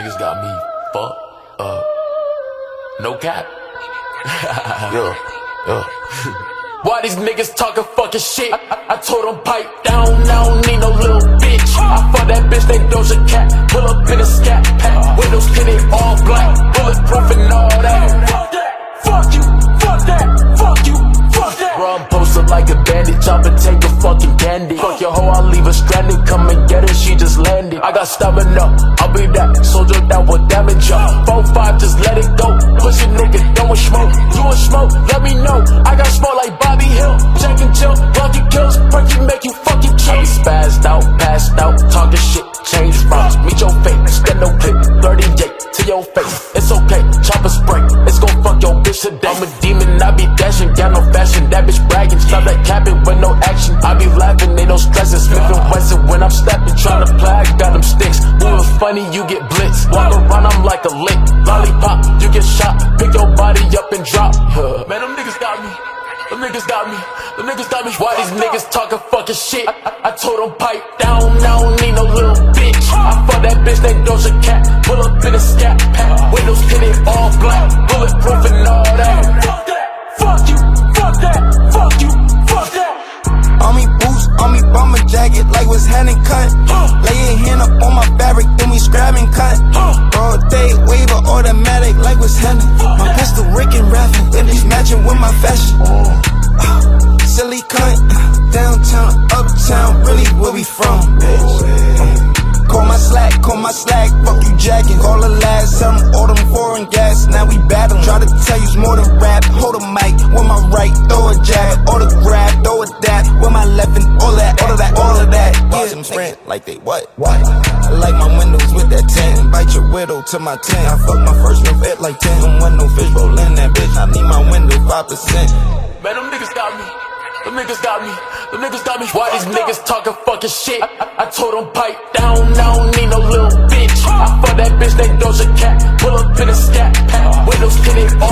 Niggas got me fucked up. No cap. Yeah, yeah. Why these niggas talking fucking shit? I, I, I told them pipe down, I don't need no little bitch. I fuck that bitch, they Doja Cat. Pull up in a scat pack. Windows tinted all black. Bulletproof and all that. Fuck that. Fuck you. Fuck that. Fuck you. Fuck that. I'm posted like a bandit. Chop and take a got stamina. I'll be that soldier that will damage ya. 4-5, just let it go. Push a nigga, don't smoke. You want smoke? Let me know. I got smoke like Bobby Hill. Jack and Jill, lucky kills. Perky make you fucking chill. Spazzed out, passed out, talking shit. Change routes, meet your fate. Stand no clip, 38 to your face. You get shot. Pick your body up and drop. Man, them niggas got me. Them niggas got me. Them niggas got me. Why these niggas talking fucking shit? I, I, I told them pipe down. I don't need no little bitch. I fuck that bitch named Doja Cat. Pull up in a scat pack. Windows tinted all black. Bulletproof and all that. Fuck that. Fuck you. Fuck that. Fuck you. Fuck that. On me boots, on me bomber jacket, like was hand and cut. Lay your hand up on my fabric, And it's matching with my fashion. Uh, silly cunt, uh, downtown, uptown, really where we from, bitch. Call my slack, call my slack, fuck you jacking. Call the last, tell them all them foreign gas, now we battling. Try to tell you it's more than rap, hold a mic, with my right, throw a jab, autograph, throw a dap, with my left and all that, all of that, all of that. Yeah, them sprint like they what? What? Like my windows with that tin, invite your widow to my tent. I fuck my first fit like 10, don't want no fish roll in that bitch, I need my window 5%. Man, them niggas got me. Them niggas got me. Them niggas got me. Why these niggas talking fucking shit? I, I, I told them pipe down. I don't need no little bitch. I fuck that bitch named Doja Cat. Pull up in a scat pack. Windows tinted all